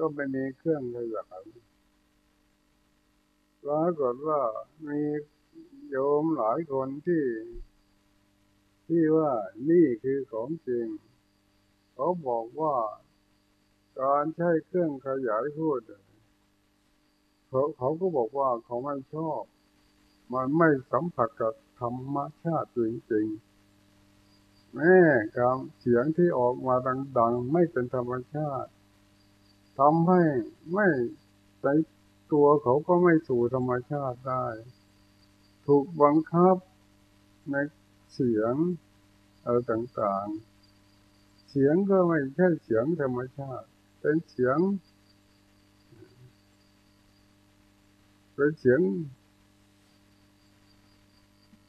ก็ไม่มีเครื่องขยายปรากฏว่ามีโยมหลายคนที่ ที่ว่านี่คือของจริง เขาบอกว่าการใช้เครื่องขยายพูดเขาเขาก็บอกว่าเขาไม่ชอบ มันไม่สัมผัสกับธรรมชาติจริงๆแม่คำเสียงที่ออกมาดัง ๆ ไม่เป็นธรรมชาติ ทำให้ไม่ใจตัวเขาก็ไม่สู่ธรรมชาติได้ ถูกบังคับในเสียงอะไรต่างๆ เสียงก็ไม่ใช่เสียงธรรมชาติ เป็นเสียง เป็นเสียง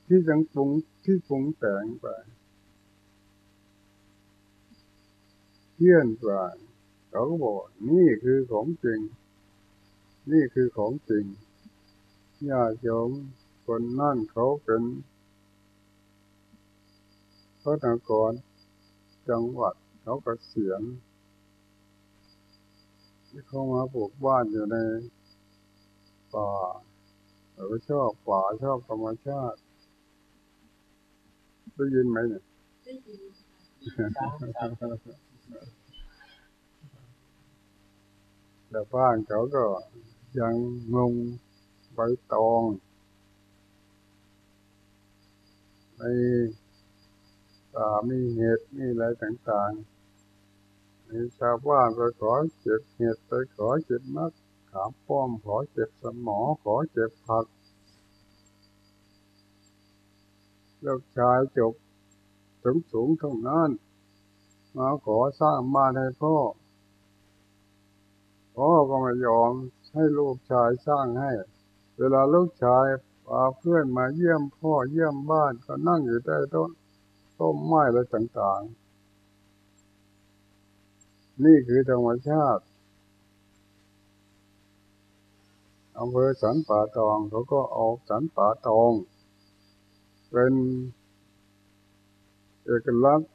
ที่ยังปรุงที่ปรุงแต่งไปเพี้ยนไป เขาก็บอกนี่คือของจริง นี่คือของจริงญาติโยมคนนั่นเขาเป็นพระนครจังหวัดเขาก็เสียงที่เขามาปลูกบ้านอยู่ในป่าเขาชอบป่าชอบธรรมชาติได้ยินไหมเนี่ยได้ยิน แต่บ้านเขาก็ยังงงใบตองในป่ามีเห็ดมีอะไรต่างๆมีชาวบ้านไปขอเจ็บเห็ดไปขอเจ็บมักขามป้อมขอเจ็บสมอขอเจ็บผักลูกชายจบสูงสูงเท่านั้น มาขอสร้างบ้านให้พ่อ พ่อก็ไม่ยอมให้ลูกชายสร้างให้ เวลาลูกชายพาเพื่อนมาเยี่ยมพ่อเยี่ยมบ้านก็นั่งอยู่ใต้ต้นต้นไม้อะไรต่างๆ นี่คือธรรมชาติอำเภอสันป่าตองเขาก็เอาสันป่าตอง เป็นเอกลักษณ์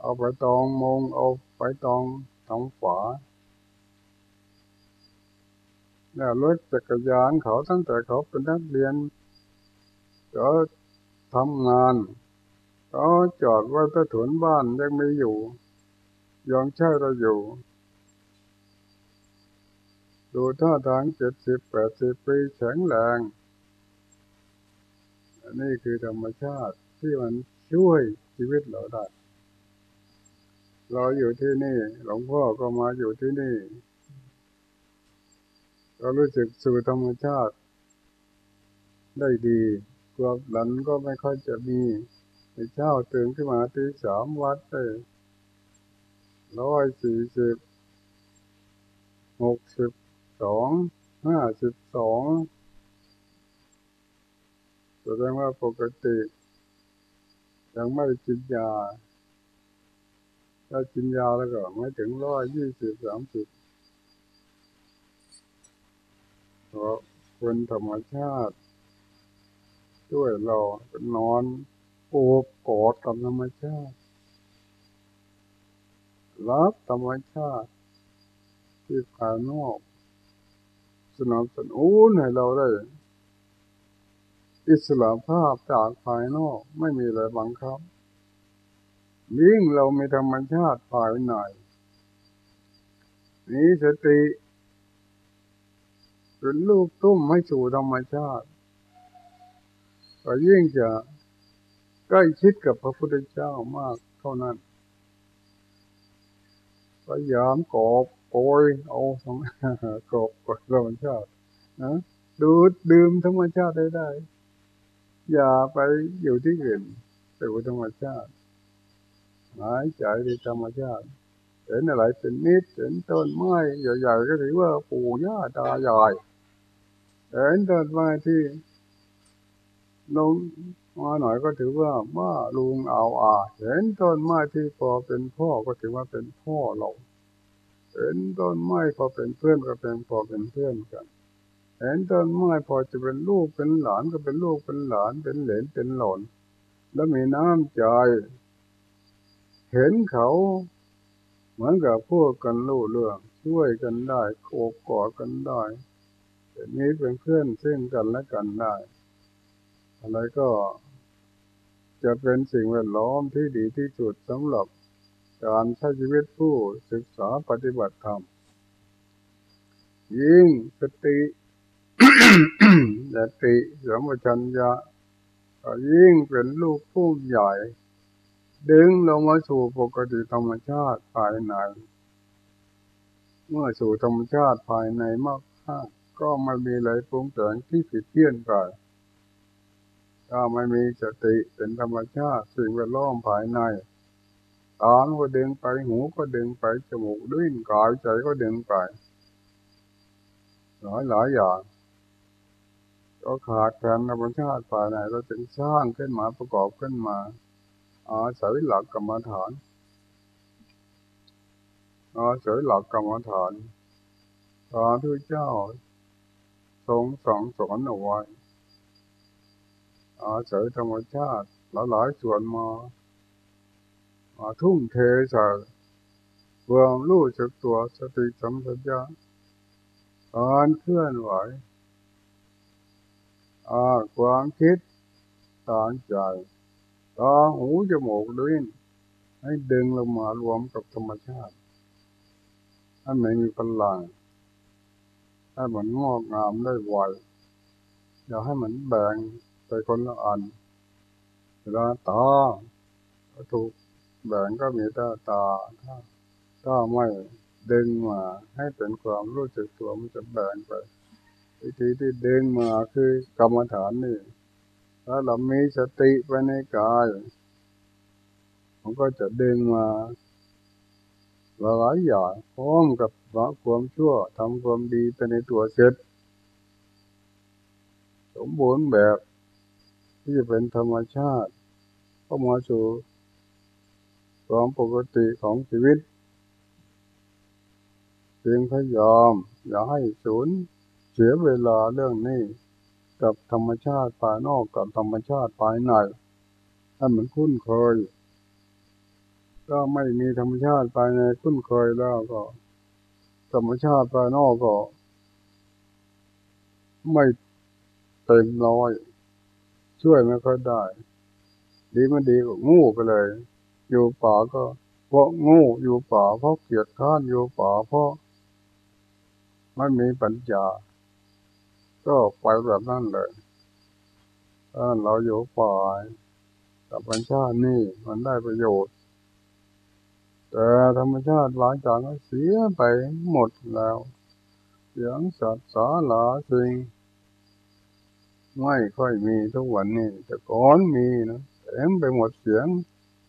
เอาไปตองมงเอาไปตองทองฝา เนี่ยรถจักรยานเขาตั้งแต่เขาเป็นนักเรียนก็ทำงานเขาจอดไว้ใต้ถุนบ้านยังไม่อยู่ยังใช้เราอยู่ ดูท่าทางเจ็ดสิบแปดสิบปีแข็งแรงอันนี้คือธรรมชาติที่มันช่วยชีวิตเราได้เราอยู่ที่นี่ หลวงพ่อก็มาอยู่ที่นี่ เรารู้สึกสู่ธรรมชาติ ได้ดีความหลันก็ไม่ค่อยจะมีในเช้าตื่นขึ้นมาตีสามวัดได้ร้อยสี่สิบหกสิบสองห้าสิบสองแสดงว่าปกติ ยังไม่กินยา ถ้ากินยาแล้วก็ไม่ถึงร้อยยี่สิบสามสิบ เพราะคนธรรมชาติด้วยเรานอนโอบกอดกับธรรมชาติรับธรรมชาติ ที่ภายนอกสนับสนุนให้เราได้ อิสระภาพจากภายนอกไม่มีอะไรบังคับยิ่งเรามีธรรมชาติภายในนี้สติ เป็นลูกตุ้มให้สู่ธรรมชาติก็ยิ่งจะใกล้ชิดกับพระพุทธเจ้ามากเท่านั้นพยายามกอบโกยเอาสองกอบกธรรมชาตินะดูดดื่มธรรมชาติได้ได้ อย่าไปอยู่ที่อื่นไปอยู่ธรรมชาติหายใจในธรรมชาติเห็นอะไรเป็นนิดเห็นต้นไม้ใหญ่ๆก็ถือว่าปู่ย่าตายาย เห็นต้นไม้ที่ลงมาหน่อยก็ถือว่าว่าลุงเอาอาเห็นต้นไม้ที่พอเป็นพ่อก็ถือว่าเป็นพ่อเราเห็นต้นไม้พอเป็นเพื่อนก็เป็นพอเป็นเพื่อนกัน เห็นต้นไม้พอจะเป็นลูกเป็นหลานก็เป็นลูกเป็นหลานเป็นเหลนเป็นหลนแล้วมีน้ำใจ เห็นเขาเหมือนกับพวกกันรู้เรื่องช่วยกันได้โอบกอดกันได้ นี้เป็นเพื่อนซึ่งกันและกันได้ อะไรก็จะเป็นสิ่งแวดล้อมที่ดีที่สุดสำหรับการใช้ชีวิตผู้ศึกษาปฏิบัติธรรม ยิ่งสติสติสมชัญญะก็ยิ่งเป็นลูกผู้ใหญ่ ดึงลงมาสู่ปกติธรรมชาติภายใน เมื่อสู่ธรรมชาติภายในมากข้า ก็ไม่มีอะไรปรุงแต่งที่ผิดเพี้ยนไปถ้าไม่มีสติเป็นธรรมชาติสิ่งแวดล้อมภายในตาก็ดึงไปหูก็ดึงไปจมูกดิ้นกายใจก็ดึงไป หลายหลายอย่าง ก็ขาดแคลนธรรมชาติภายในเราจึงสร้างขึ้นมาประกอบขึ้นมา อาศัยหลักกรรมฐานอาศัยหลักกรรมฐานพระพุทธเจ้า ทรงสั่งสอนเอาไว้อาศัยธรรมชาติหลายส่วนมามาทุ่มเทใส่เพื่อรู้จักตัวสติสัมปชัญญะการเคลื่อนไหวอาความคิดตางใจตาหูจมูกลิ้นให้ดึงลงมารวมกับธรรมชาติให้มันมีพลัง ให้มันงอกงามได้ไวอย่าให้มันแบ่งไปคนละอันเวลาตาถูกแบ่งก็มีต่ตาถ้าถ้าไม่ดึงมาให้เป็นความรู้สึกตัวมันจะแบ่งไปวิธีที่ดึงมาคือกรรมฐานนี่ถ้าเรามีสติไปในกาย มันก็จะดึงมา หลายอย่างพร้อมกับละความชั่วทำความดีไปในตัวเสร็จ สมบูรณ์แบบที่จะเป็นธรรมชาติเข้ามาสู่ความปกติของชีวิตเพียงพยายามอย่าให้สูญเสียเวลาเรื่องนี้กับธรรมชาติภายนอกกับธรรมชาติภายในให้มันคุ้นเคย ก็ไม่มีธรรมชาติภายในคุ้นเคยแล้วก็ ธรรมชาติภายนอกก็ ไม่เต็มร้อย ช่วยไม่ค่อยได้ ดีมันดีก็งูไปเลย อยู่ป่าก็ เพราะงูอยู่ป่าเพราะเกียดข้านอยู่ป่าเพราะไม่มีปัญญาก็ไปแบบนั้นเลยถ้าเราอยู่ป่าธรรมชาตินี่มันได้ประโยชน์ แต่ธรรมชาติหลายจากก็เสียไปหมดแล้ว เสียงสัตว์สาหลาสิ่งไม่ค่อยมีทุกวันนี้แต่ก่อนมีนะเต็มไปหมดเสียง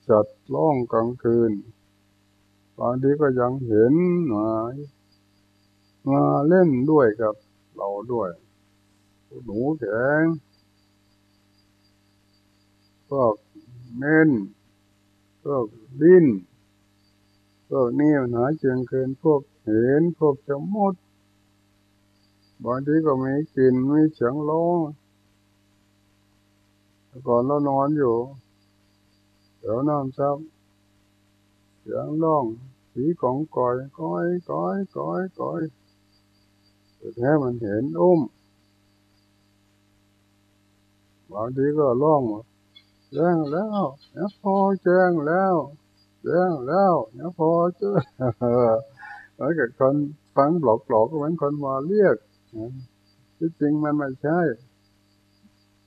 สัตว์ร้องกลางคืนบางทีก็ยังเห็นมามาเล่นด้วยกับเราด้วย หนูแข็งพวกเม่นพวกดิ้น พวกนี้มันหาเชิงเกินพวกเห็นพวกจมดบางทีก็มีกลิ่นมีเสียงร้องก่อนเรานอนอยู่ เดี๋ยวน้ำซับเสียงร้องสีของก่อยก้อยก้อยก้อยก้อยแท้มันเห็นอุ้มบางทีก็ร้องแจ้งแล้วพอแจ้งแล้ว แจ้งแล้วเนี่ยพอเจอแล้วกับคนฟังหลอกหลอกก็เหมือนคนมาเรียกที่จริงมันไม่ใช่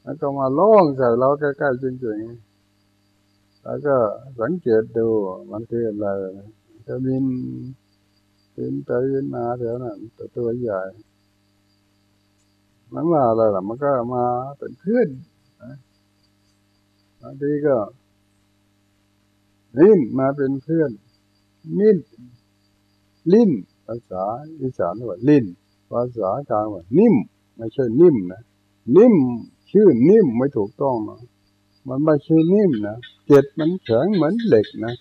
แล้วก็มาล่องใส่เราใกล้ๆจริงๆ แล้วก็สังเกตดูมันคืออะไรจะบินบินไปบินมาแถวนั้นแต่ตัวใหญ่มันมาอะไรล่ะ มันก็มาเป็นเพื่อนบางทีก็ ลิ้นมาเป็นเพื่อนมิ้นลิ้น ภาษาอีสานว่าลิ้น ภาษากลางว่า นิ่ม ไม่ใช่นิ่มนะ นิ่ม ชื่อนิ่มไม่ถูกต้องนะมันไม่ใช่นิ่มนะเกล็ดมันแข็งเหมือนเหล็กนะ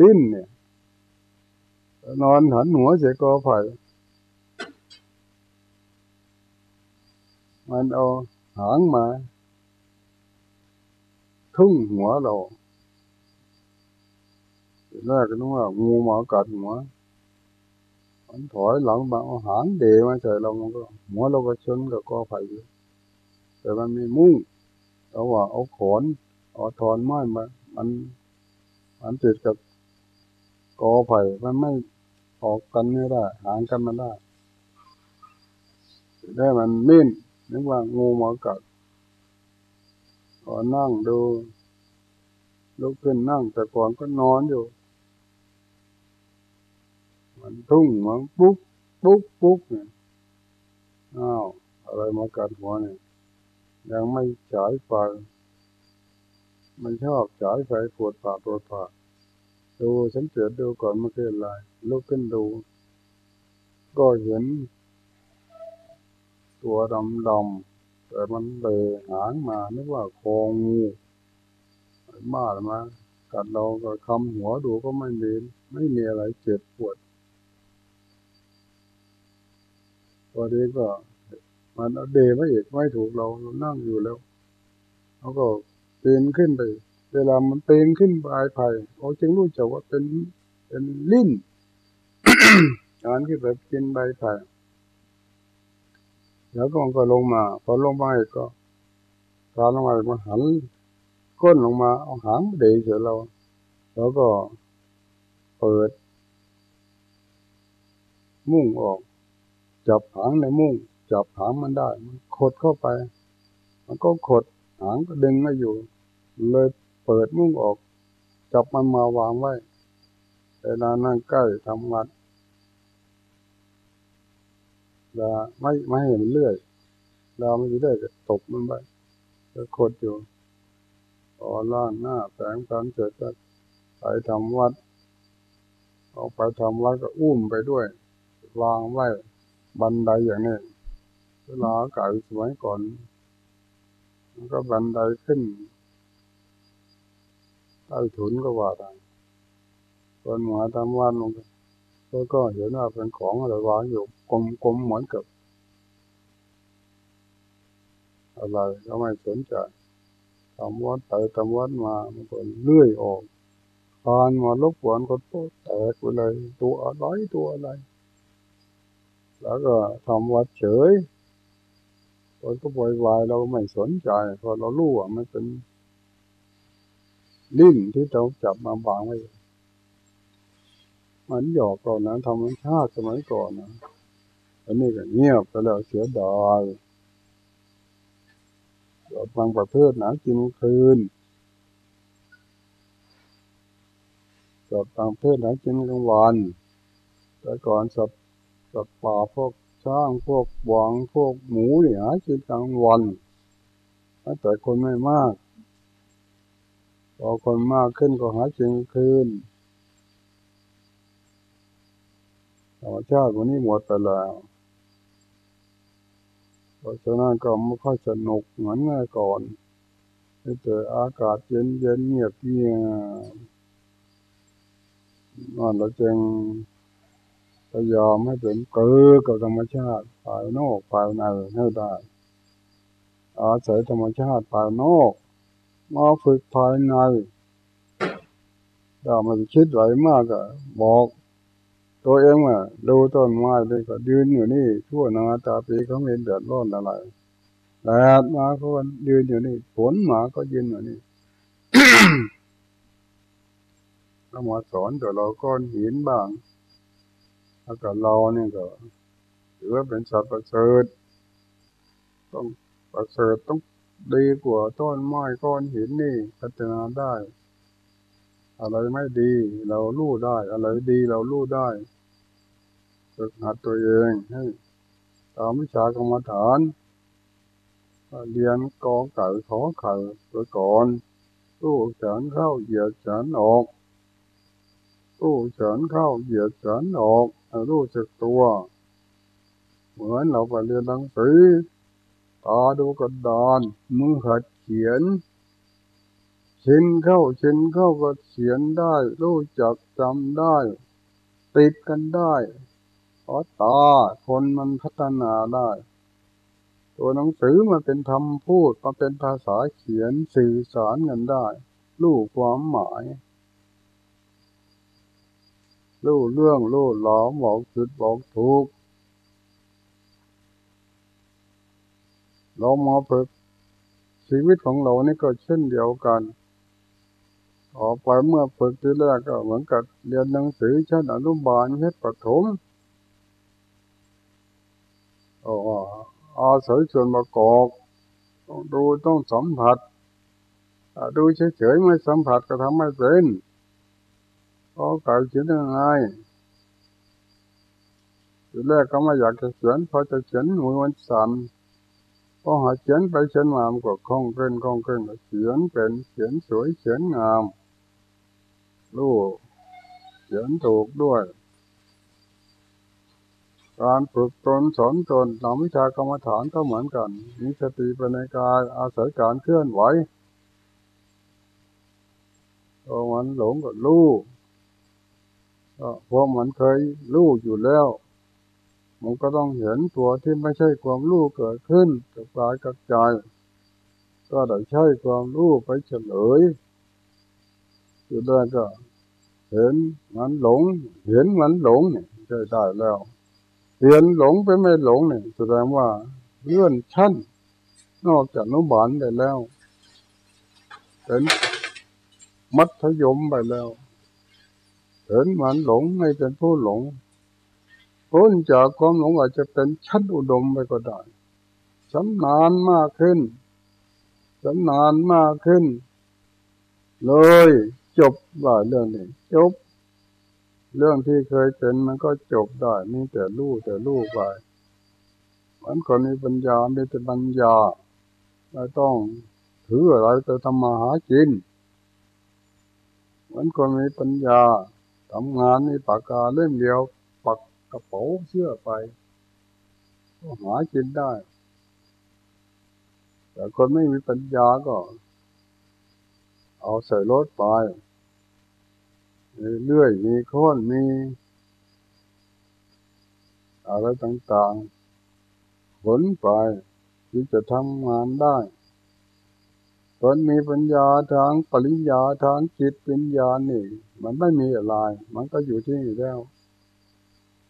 ลิ้นเนี่ย นอนหันหัวเสียกอไผ่มันเอาหางมา ทุ่งหัวเรา แรกก็นึกว่างูหมากัดหัวมันถอยหลังบางอาหารเดมาใส่เรามันก็ หัวเราก็ชนกับกอไผ่แต่มันมีมุ้งเราว่าเอาขอนเอาทอนไม้มา มันมันติดกับกอไผ่มันไม่ออกกันไม่ได้ หางกันมาได้ได้มันมิ้นนึกว่างูหมากัดก็นั่งดูลุกขึ้นนั่งแต่ก่อนก็นอนอยู่ มันทุ่งมันปุ๊บปุ๊บปุ๊บเนี่ยอ้าวอะไรมากัดหัวเนี่ยยังไม่ฉายไฟมันชอบฉายไฟปวดปากปวดปากดูสังเกตดูก่อนมันคืออะไรลุกขึ้นดู ก็เห็น ตัวดำดำแต่มันเลยหางมานึกว่าคองูมาหรือมากัดเราก็คำหัวดูก็ไม่มีไม่มีอะไรเจ็บปวดตั วนี้ก็มันเดไม่เอกไม่ถูกเราเรานั่งอยู่แล้วเขาก็ปีนขึ้นไป เวลามันปีนขึ้นปลายไผ่เขาจึงรู้จักว่าเป็นเป็นลิ้นการที่แบบกินใบไผ่แล้วก็มันก็ลงมา พอลงมาอีกก็การลงมามันหันก้นลงมาเอาหางเดยเสียเรา แล้วก็เปิด มุ่งออก จับหางในมุ่งจับหางมันได้มันขดเข้าไป มันก็ขดหางก็ดึงไม่อยู่ เลยเปิดมุ่งออก จับมันมาวางไว้เวลานั่งใกล้ทำงานเราไม่ไม่เห็นเลื่อยเราไม่ได้จะตกมันไปก็ขดอยู่พอล่างหน้าแปลงฟันเสร็จก็ไปทำวัดออกไปทำวัดก็อุ้มไปด้วย วางไว้ บันไดอย่างนี้เวลาเก่าสมัยก่อนมันก็บันไดขึ้นใต้ถุนก็ว่าได้คนหมาทำวันลงแล้วก็เห็นว่าเป็นของอะไรวางอยู่กลมๆเหมือนกับ อะไรก็ไม่สนใจทำวัดไปทำวัดมามันก็เลื่อยออกพานมาลบกวนก็แตกไปเลย ตัวอะไรตัวอะไร แล้วก็ทำวัดเฉยคนก็บวยวายเราไม่สนใจพราะเรารู้ว่ามันเป็นลิ้นที่เราจับมาบางไว้มันหยอกตอนนั้นธรรมชาติสมัยก่อนนะอันนี้ก็เงียบไปแล้วเสียดายบางประเภทนะกินคืนจดบางประเภทนะกินกลางวันแต่ก่อนสัตว์ สัตว์ป่าพวกช้างพวกหวังพวกหมูเนี่ยหากินกลางวันแต่คนไม่มาก พอคนมากขึ้นก็หากินคืนธรรมชาติวันนี้หมดไปแล้วเพราะฉะนั้นก็ไม่ค่อยสนุกเหมือนเมื่อก่อนแต่อากาศเย็นเย็นเงียบเงียบนั่นเราจึง พยายามให้เป็นเกิดกับธรรมชาติภายนอกภายในให้ได้ อาศัยธรรมชาติภายนอกมาฝึกภายในถ้ามันคิดไหลมากก็บอก ตัวเองว่าดูต้นไม้เลยก็ยืนอยู่นี่ ทั่วนาตาปีเขาเห็นเดือดร้อนอะไรแดดมาก็ยืนอยู่นี่ฝนมาก็ยืนอยู่นี่ก็มาสอนแต่เราก้อนหินบ้าง แล้วก็เราเนี่ยก็ถือว่าเป็นสัตว์ประเสริฐต้องประเสริฐต้องดีกว่าต้นไม้ก้อนหินนี่พัฒนาได้ อะไรไม่ดีเราลู่ได้ อะไรดีเราลู่ได้ฝึกหัดตัวเองให้ตามวิชากรรมฐานเรียนกอไก่ขอไข่ตัวก่อนตู้ฉินเข้าเหยียดฉินออกตู้ฉินเข้าเหยียดฉินออก รู้จักตัว เหมือนเราไปเรียนหนังสือตาดูกระดานมือหัดเขียนชินเข้าชินเข้าก็เขียนได้ รู้จักจำได้ ติดกันได้เพราะตาคนมันพัฒนาได้ ตัวหนังสือมันเป็นคำพูดมาเป็นภาษาเขียนสื่อสารกันได้ รู้ความหมาย รู้เรื่องรู้หลอมบอกผิดบอกถูกเรามาฝึกชีวิตของเรานี่ก็เช่นเดียวกัน ออกไปเมื่อฝึกทีแรกก็เหมือนกับเรียนหนังสือชั้นอนุบาลชั้นประถมโอ้อาศัยส่วนประกอบต้องดูต้องสัมผัสดูเฉยๆไม่สัมผัสก็ทำไม่เป็น พอเก่เขียนยังไงทีแรกก็ไม่อยากจะเขียนพอจะเขียนมือมันสั่นพอหาเขียนไปเขียนมามันก็คล่องเกินคล่องเกินเขียนเป็นเขียนสวยเขียนงามรู้เขียนถูกด้วย การฝึกตนสอนตนหลังวิชากรรมฐานก็เหมือนกันมีสติปัญญากายอาศัยการเคลื่อนไหวพอมันหลงก็รู้ เพราะมันเคยรู้อยู่แล้ว มันก็ต้องเห็นตัวที่ไม่ใช่ความรู้เกิดขึ้นกับกายกับใจก็ได้ใช้ความรู้ไปเฉลยอยู่ได้ก็เห็นมันหลง เห็นมันหลงเนี่ยใช่ได้แล้วเห็นหลงไปไม่หลงเนี่ยแสดงว่าเลื่อนชั้น นอกจากนุบาลไปแล้ว เป็นมัธยมไปแล้ว เห็นมันหลงไม่เป็นผู้หลงพ้นจากความหลงอาจจะเป็นชั้นอุดมไปก็ได้สำนานมากขึ้นสำนานมากขึ้น เลยจบว่าเรื่องนี้จบ เรื่องที่เคยเป็นมันก็จบได้มีแต่รู้แต่รู้ไปมันคนมีปัญญามีแต่ปัญญาไม่ต้องถืออะไรแต่ทำมาหากินมันคนมีปัญญา ทำงานมีปากกาเล่มเดียว ปักกระเป๋าเสื้อไปก็หากินได้ แต่คนไม่มีปัญญาก็ เอาใส่รถไปเรื่อยมีค้อนมีอะไรต่างๆผลไปที่จะทำงานได้คนมีปัญญาทางปริญญาทางจิตปัญญานี่ มันไม่มีอะไร มันก็อยู่ที่นี่แล้ว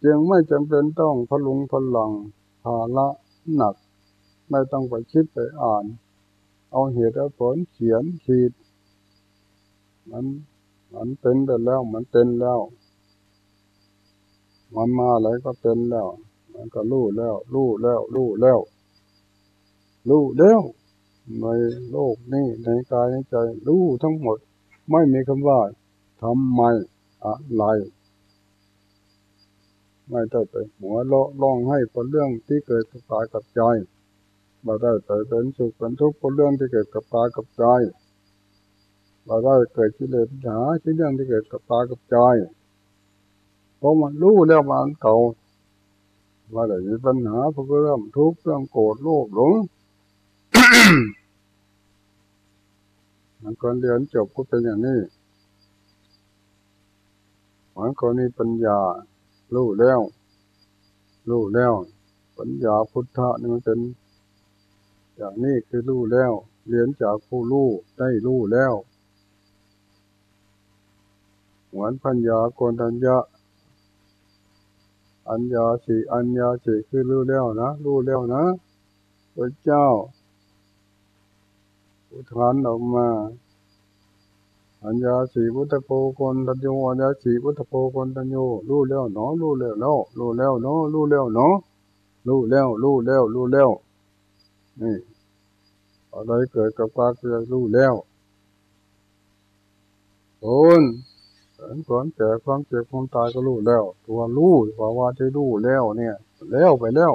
จึงไม่จำเป็นต้องพลุงพลังภาละหนัก ไม่ต้องไปคิดไปอ่าน เอาเหตุผลเขียนขีด มันมันเป็นไปแล้ว มันเป็นแล้ว มันมาอะไรก็เป็นแล้ว มันก็รู้แล้ว รู้แล้ว รู้แล้ว รู้แล้วในโลกนี้ในกายในใจ รู้ทั้งหมด ไม่มีคำว่า ทำไมอะไร ไม่ได้ไปหัวเลาะร้องให้คนเรื่องที่เกิดกับกายกับใจมาได้แต่เป็นสุขเป็นทุกข์คนเรื่องที่เกิดกับกายกับใจมาได้เกิดกิเลสหาที่เรื่องที่เกิดกับกายกับใจเพราะมันรู้แล้วมันเก่าว่าได้มีปัญหาเพราะเรื่องทุกข์เรื่องโกรธโลภหลงมันคนเรียนจบก็เป็นอย่างนี้ มันคนนี้ปัญญารู้แล้วรู้แล้ว ปัญญาพุทธะนี่มันเป็นอย่างนี้คือรู้แล้วเรียนจากผู้รู้ได้รู้แล้ว เหมือนพัญญาโกนทัญญาอัญญาสีอัญญาสีคือรู้แล้วนะรู้แล้วนะพระเจ้าอุทานออกมา อัญญาสีพุทธโพคนตัญโยอัญญาสีพุทธโพคนตัญโยรู้แล้วเนาะรู้แล้วเนาะรู้แล้วเนาะรู้แล้วเนาะรู้แล้วรู้แล้วรู้แล้วนี่อะไรเกิดกับการเกิดรู้แล้วคนเห็นความแก่ความเจ็บความตายก็รู้แล้ว ตัวรู้ภาวะที่รู้แล้ว เนี่ย แล้วไปแล้ว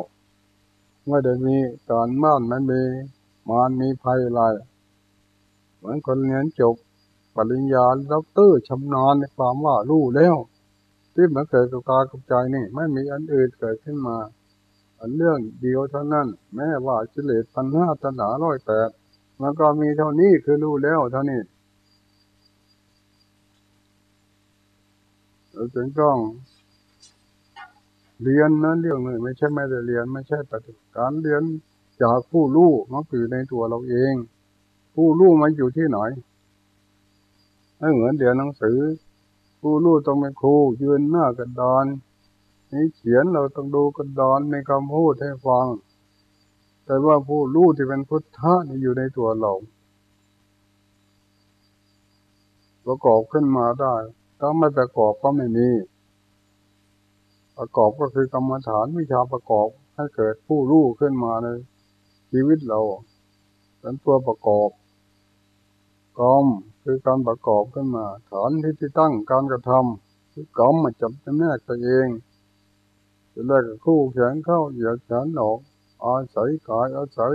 ไม่ได้มีการม่านไม่มีมานมีภัยอะไรเหมือนคนเรียนจบ ริญญาด็อกเตอร์ชำนาญในความว่ารู้แล้ว ที่มันเกิดกับกายกับใจนี่ ไม่มีอันอื่นเกิดขึ้นมา อันเรื่องเดียวเท่านั้น แม้ว่าจิเลสพันห้าตัณหาร้อยแปดมันก็มีเท่านี้คือรู้แล้วเท่านี้เราจึงต้องเรียนนั้นเรื่องนึงไม่ใช่ไม่ได้เรียนไม่ใช่ปฏิการเรียนจากผู้รู้มันคือในตัวเราเอง ผู้รู้มันอยู่ที่ไหน ไม่เหมือนเรียนหนังสือ ผู้รู้ต้องเป็นครูยืนหน้ากระดานนี่เขียนเราต้องดูกระดานในคำพูดให้ฟัง แต่ว่าผู้รู้ที่เป็นพุทธะนี่อยู่ในตัวเราประกอบขึ้นมาได้ถ้าไม่ประกอบก็ไม่มี ประกอบก็คือกรรมฐานวิชาประกอบให้เกิดผู้รู้ขึ้นมาในชีวิตเราเป็นตัวประกอบ กรรมคือการประกอบขึ้นมา ฐานที่ที่ตั้งการกระทำคือกรรมมาจับจำแนกตัวเองจะแรกคู่แขนเข้าเหยียดแขนออกอาศัยกายอาศัย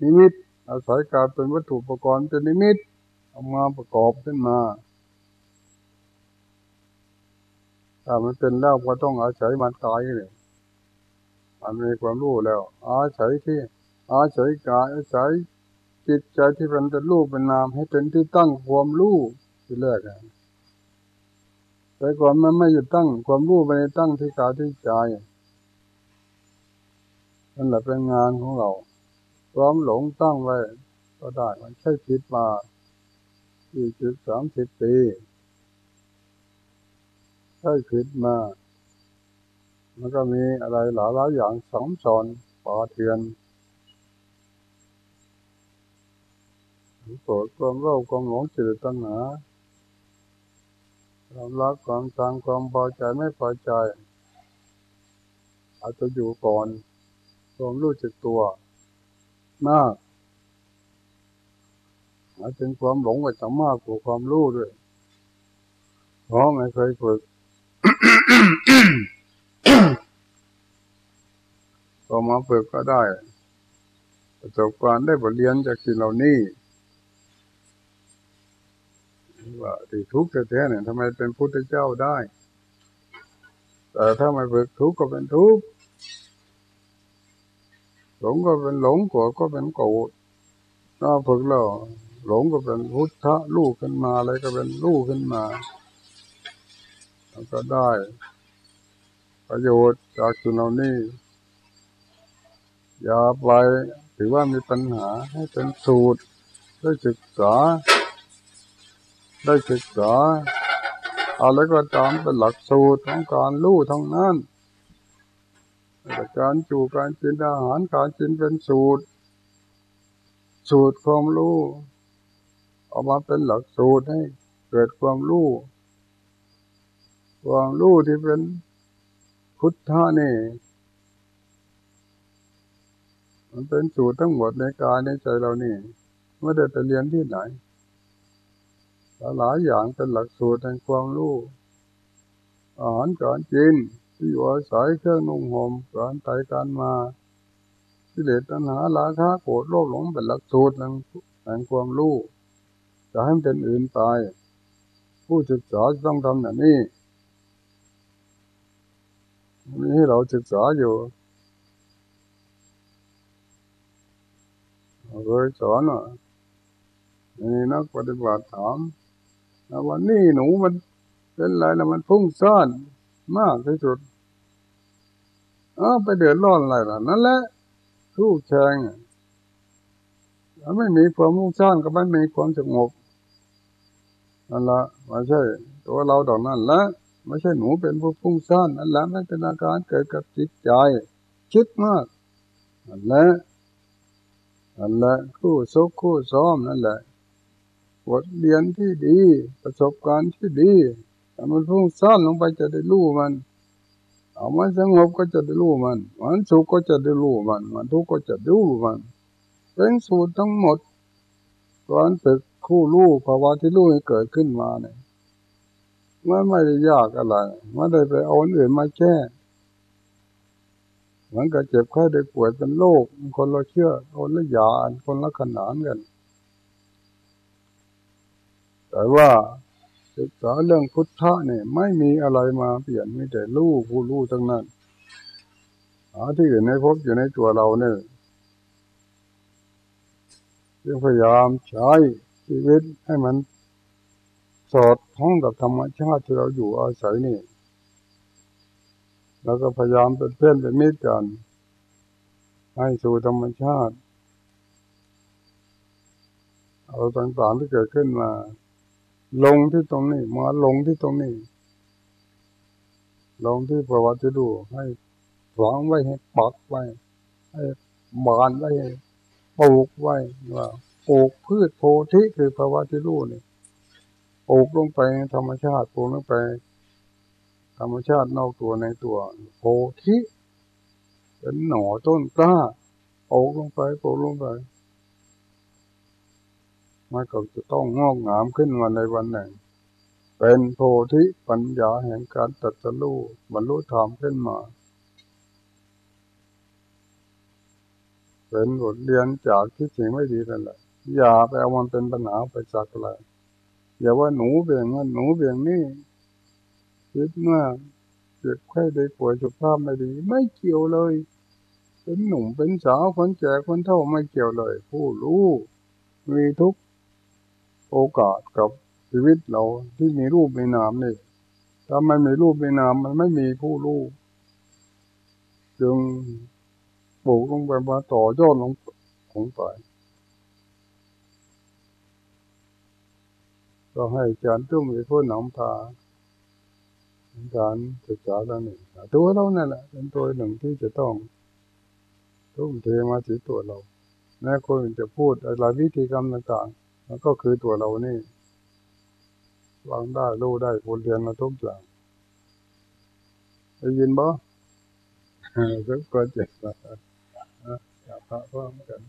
นิมิต อาศัยการเป็นวัตถุประกอบเป็นนิมิตเอามาประกอบขึ้นมาถ้ามันเป็นแล้วก็ต้องอาศัยมันกายเลยมันมีความรู้แล้ว อาศัยที่ อาศัยกายอาศัย จิตใจที่เป็นเป็นรูปเป็นนาม ให้เป็นที่ตั้งความรู้ที่แรกแต่ก่อนมันไม่หยุดตั้งความรู้ไปตั้งที่กายที่ใจนั่นแหละเป็นงานของเราความหลงตั้งไว้ ก็ได้มันใช่คิดมาสี่สิบสามสิบปีใช่คิดมามันก็มีอะไรหลายหลายอย่างสองสอนปอเทือน โกรธความโลภความหลงจิตตัณหาความรักความชังความพอใจไม่พอใจอาจจะอยู่ก่อนความรู้จักตัวมากอาจจะความหลงก็จะมากกว่าความรู้ด้วยเพราะไม่เคยฝึกพอมาฝึกก็ได้ประสบการณ์ได้บทเรียนจากสิ่งเหล่านี้ ว่าที่ทุกข์แท้ๆเนี่ยทำไมเป็นพุทธเจ้าได้ แต่ถ้าไม่ฝึกทุกข์ก็เป็นทุกข์หลงก็เป็นหลงโกรธก็เป็นโกรธถ้าฝึกแล้วหลงก็เป็นพุทธะลูกขึ้นมาอะไรก็เป็นลูกขึ้นมาแล้วก็ได้ ประโยชน์จากสิ่งเหล่านี้อย่าไปถือว่ามีปัญหาให้เป็นสูตรได้ศึกษา ได้ศึกษาอะไรก็ตามเป็นหลักสูตรของการรู้ทั้งนั้นการจูการกินอาหารการกินเป็นสูตร สูตรความรู้เอามาเป็นหลักสูตรให้เกิดความรู้ความรู้ที่เป็นพุทธะนี่มันเป็นสูตรทั้งหมดในกายในใจเรานี่ไม่ได้ไปเรียนที่ไหน หลายอย่างเป็นหลักสูตรแห่งความรู้อาหารการกินที่อยู่อาศัยเครื่องนุ่งห่มการไปการมาที่เลสตัณหาราคะโกรธโลภหลงเป็นหลักสูตรแห่งความรู้จะให้เป็นอื่นไปผู้ศึกษาต้องทำอย่างนี้นี่เราศึกษาอยู่เคยสอนว่านี่นักปฏิบัติถาม วันนี้หนูมันเป็นไรแล้วมันพุ่งซ่อนมากที่สุดเออไปเดือดร้อนอะไรล่ะ นั่นแหละทูกแชงแล้วไม่มีความมุ่งสร้างก็ไม่มีความสงบนั่นละไม่ใช่ ตัวเราดอกนั่นละไม่ใช่หนูเป็นผู้พุ่งสร้างนั่นแหละไม่เป็นอาการเกิดกับจิตใจคิดมากนั่นแหละนั่นแหละคู่ซุกคู่ซ้อมนั่นแหละ บทเรียนที่ดี ประสบการณ์ที่ดีแต่มันพุ่งซ่อนลงไปจะได้รู้มัน เอามันสงบก็จะได้รู้มัน มันสุขก็จะได้รู้มัน มันทุกข์ก็จะรู้มัน เป็นสูตรทั้งหมดการฝึกคู่รู้ภาวะที่รู้ให้เกิดขึ้นมาเนี่ยมันไม่ได้ยากอะไรไม่ได้ไปเอาอื่นมาแก้มันก็เจ็บไข้ได้ป่วยเป็นโรคคนเราเชื่อคนละยาคนละขนานกัน แต่ว่าศึกษาเรื่องพุทธะเนี่ยไม่มีอะไรมาเปลี่ยนไมีแต่รู้ผู้รู้ทั้งนั้นหาที่อื่นในพบอยู่ในตัวเราเนี่ยจึงพยายามใช้ชีวิตให้มันสอดคล้องกับธรรมชาติที่เราอยู่อาศัยนี่ แล้วก็พยายามเป็นเพื่อนเป็นมิตรกันให้สู่ธรรมชาติ เอาต่างๆที่เกิดขึ้นมา ลงที่ตรงนี้ มาลงที่ตรงนี้ ลงที่ประวัติดูให้ฝังไว้ให้ปักไว้ ให้บานไว้ให้ปลูกไว้ว่าปลูกพืชโพธิคือภาวะที่รู้นี่ปลูกลงไปในธรรมชาติปลูกลงไป ธรรมชาตินอกตัวในตัว โพธิเป็นหน่อต้นกล้าปลูกลงไปปลูกลงไป มันก็จะต้องงอกงามขึ้นวันในวันหนึ่ง เป็นโพธิปัญญาแห่งการตรัสรู้บรรลุธรรมขึ้นมา เป็นบทเรียนจากที่สิ่งไม่ดีนั่นแหละอย่าไปเอามันเป็นปัญหาไปจากอะไรอย่าว่าหนูเบี่ยงนั้นหนูเบี่ยงนี่คิดเมื่อเจ็บไข้ได้ป่วยสุขภาพไม่ดี ไม่เกี่ยวเลย เป็นหนุ่มเป็นสาวคนแก่คนเฒ่าไม่เกี่ยวเลย ผู้รู้มีทุก โอกาสกับชีวิตเราที่มีรูปมีนามนี่ถ้าไม่มีรูปมีนามมันไม่มีผู้รู้จึงปลูกลงไปมาต่อยอดลงของไปก็ให้อาจารย์ตุ้มเป็นผู้นำพาการศึกษาด้านนี้ตัวเรานั่นแหละเป็นตัวหนึ่งที่จะต้องทุ่มเทมาที่ตัวเราแม้คนจะพูดอะไรวิธีกรรมต่าง มันก็คือตัวเรานี่วางได้รู้ได้ผลเรียนมาทุกอย่างได้ยินบ่ทุกคนเจ็บนะอยากพระพร้อมกัน